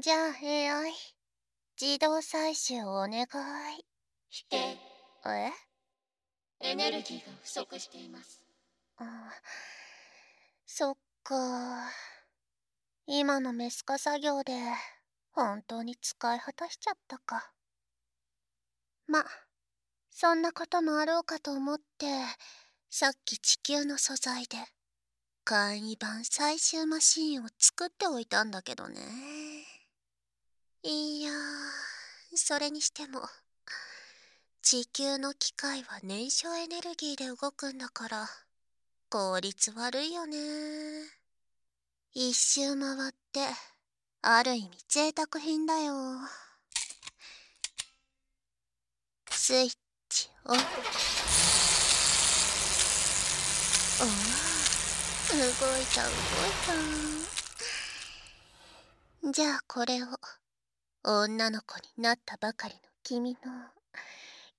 じゃあ AI 自動採集お願い。否定え？エネルギーが不足しています。あそっか。今のメス化作業で本当に使い果たしちゃったか。まそんなこともあろうかと思ってさっき地球の素材で簡易版最終マシーンを作っておいたんだけどねいやそれにしても地球の機械は燃焼エネルギーで動くんだから効率悪いよね一周回ってある意味贅沢品だよスイッチオン。ああ動いた動いた。じゃあこれを。女の子になったばかりの君の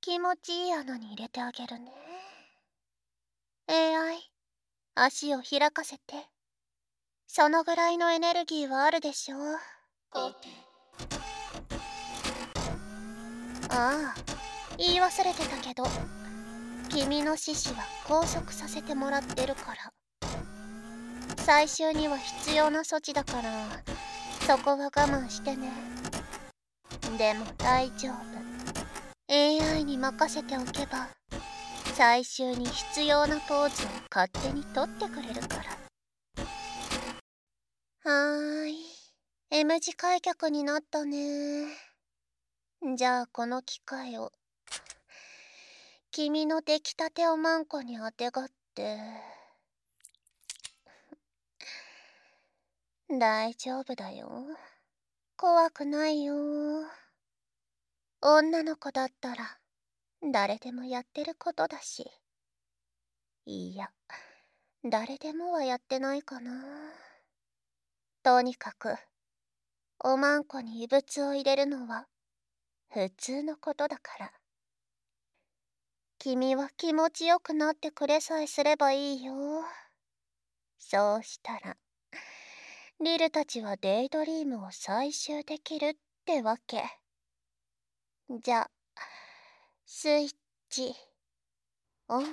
気持ちいい穴に入れてあげるね。AI 足を開かせて。そのぐらいのエネルギーはあるでしょう。ああ言い忘れてたけど君の獅子は拘束させてもらってるから。最終には必要な措置だからそこは我慢してねでも大丈夫。AI に任せておけば最終に必要なポーズを勝手に取ってくれるから。はーい。M 字開脚になったね。じゃあこの機械を君の出来たてをマンコにあてがって。大丈夫だよ。怖くないよ。女の子だったら誰でもやってることだし。いや誰でもはやってないかな。とにかくおまんこに異物を入れるのは普通のことだから。君は気持ちよくなってくれさえすればいいよ。そうしたらリルたちはデイドリームを採集できるってわけ。じゃスイッチ。オン。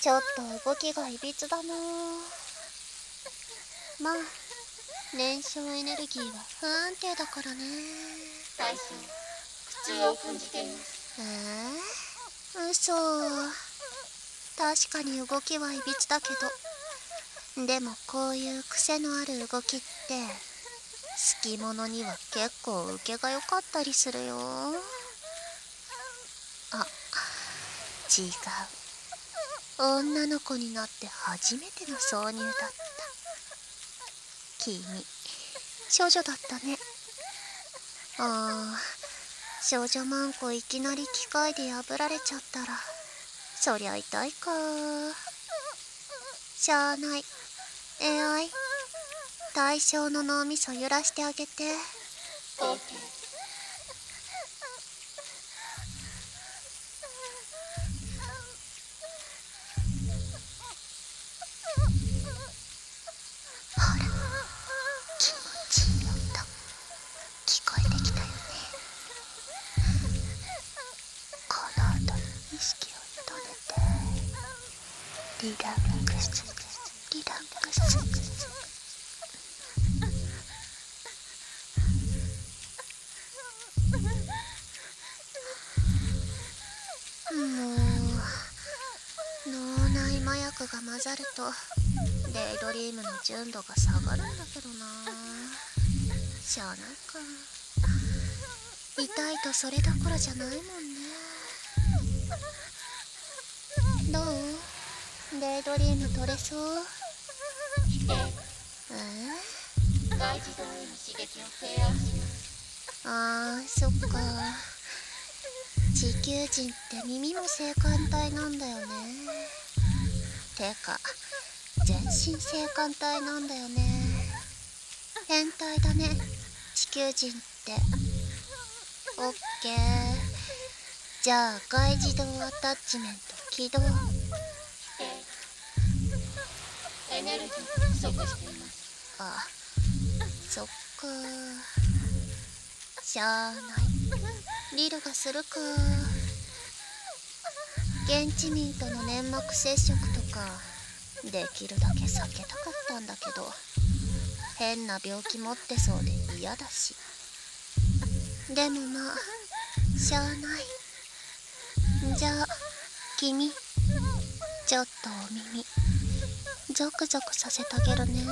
ちょっと動きがいびつだなまあ燃焼エネルギーは不安定だからね。大将苦痛を感じていますえー、嘘。確かに動きはいびつだけど。でもこういう癖のある動きって好き者には結構受けが良かったりするよ。あ違う。女の子になって初めての挿入だった。君少女だったね。ああ少女マンコいきなり機械で破られちゃったらそりゃ痛いか。しゃあない。AI 対象の脳みそ揺らしてあげて。脳内麻薬が混ざるとデイドリームの純度が下がるんだけどな。しゃあないか。痛いとそれどころじゃないもんね。どう？デイドリーム取れそう？否定え外刺激を提案します。あーそっか地球人って耳も性感帯なんだよね。てか全身性感帯なんだよね。変態だね。地球人って。オッケー。じゃあ外自動アタッチメント起動エネルギー不足しています。あそっかしゃあない。リルがするか。現地民との粘膜接触とかできるだけ避けたかったんだけど変な病気持ってそうで嫌だし。でもまあしゃあない。じゃあ君。ちょっとお耳。ゾクゾクさせてあげるね。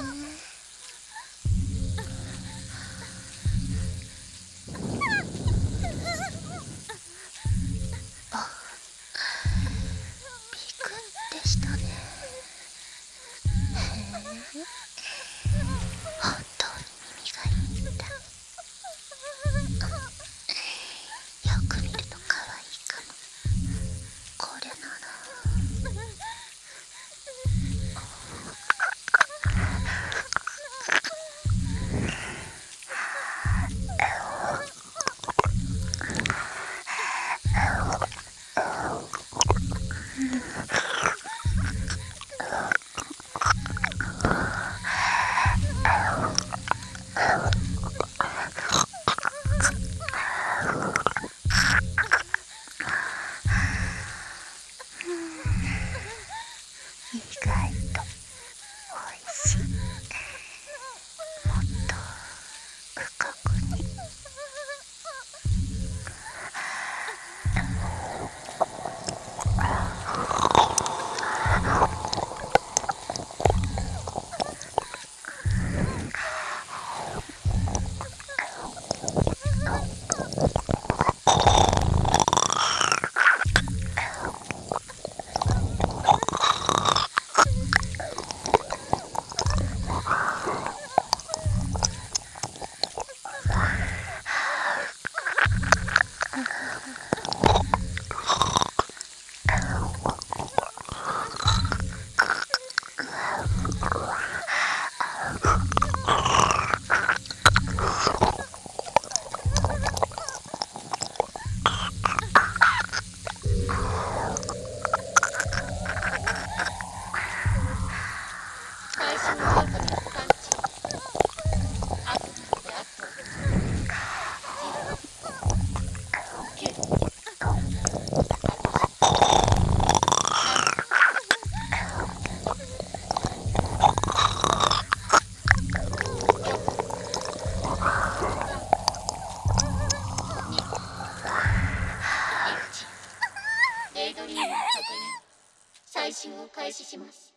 を開始します。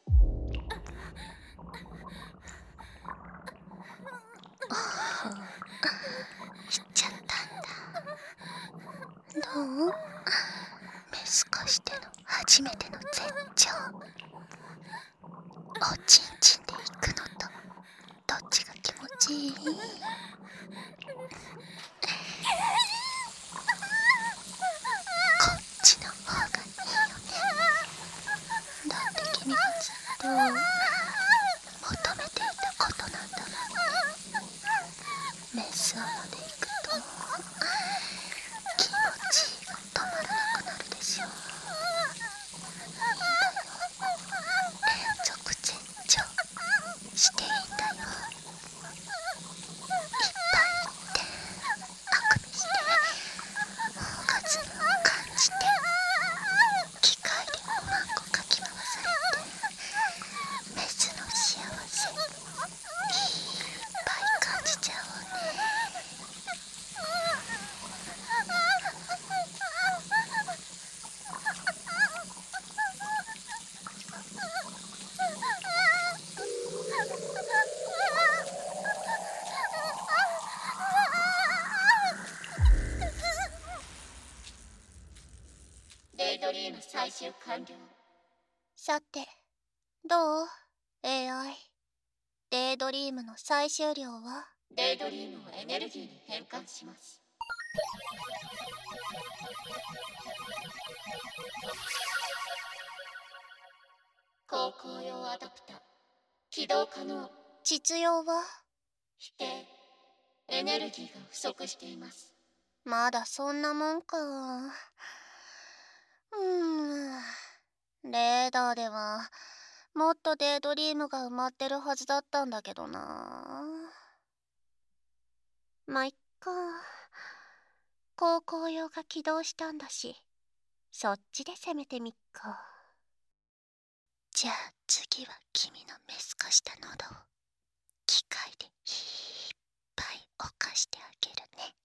しちゃったんだ。どう？メス化しての初めての絶頂おちんちんで行くのと。どっちが気持ちいいこっちの方がいいよねだって君がずっと求めていたことなんだもんねメスアまで行くと気持ちが止まらなくなるでしょう連続絶頂していいんだよいっぱい行ってあくびしてオーガズムを感じて機械でおまんこかき回されてメスの幸せいっぱい感じちゃおうねレイ最終完了。さてどう？AI デイドリームの最終量は？レイドリームをエネルギーに変換します。航行用アダプタ起動可能。実用は？否定。エネルギーが不足しています。まだそんなもんかうん。レーダーではもっとデイドリームが埋まってるはずだったんだけどな。まあ、いっか。高校用が起動したんだしそっちで攻めてみっか。じゃあ次は君のメス化した喉を機械でいっぱい犯してあげるね。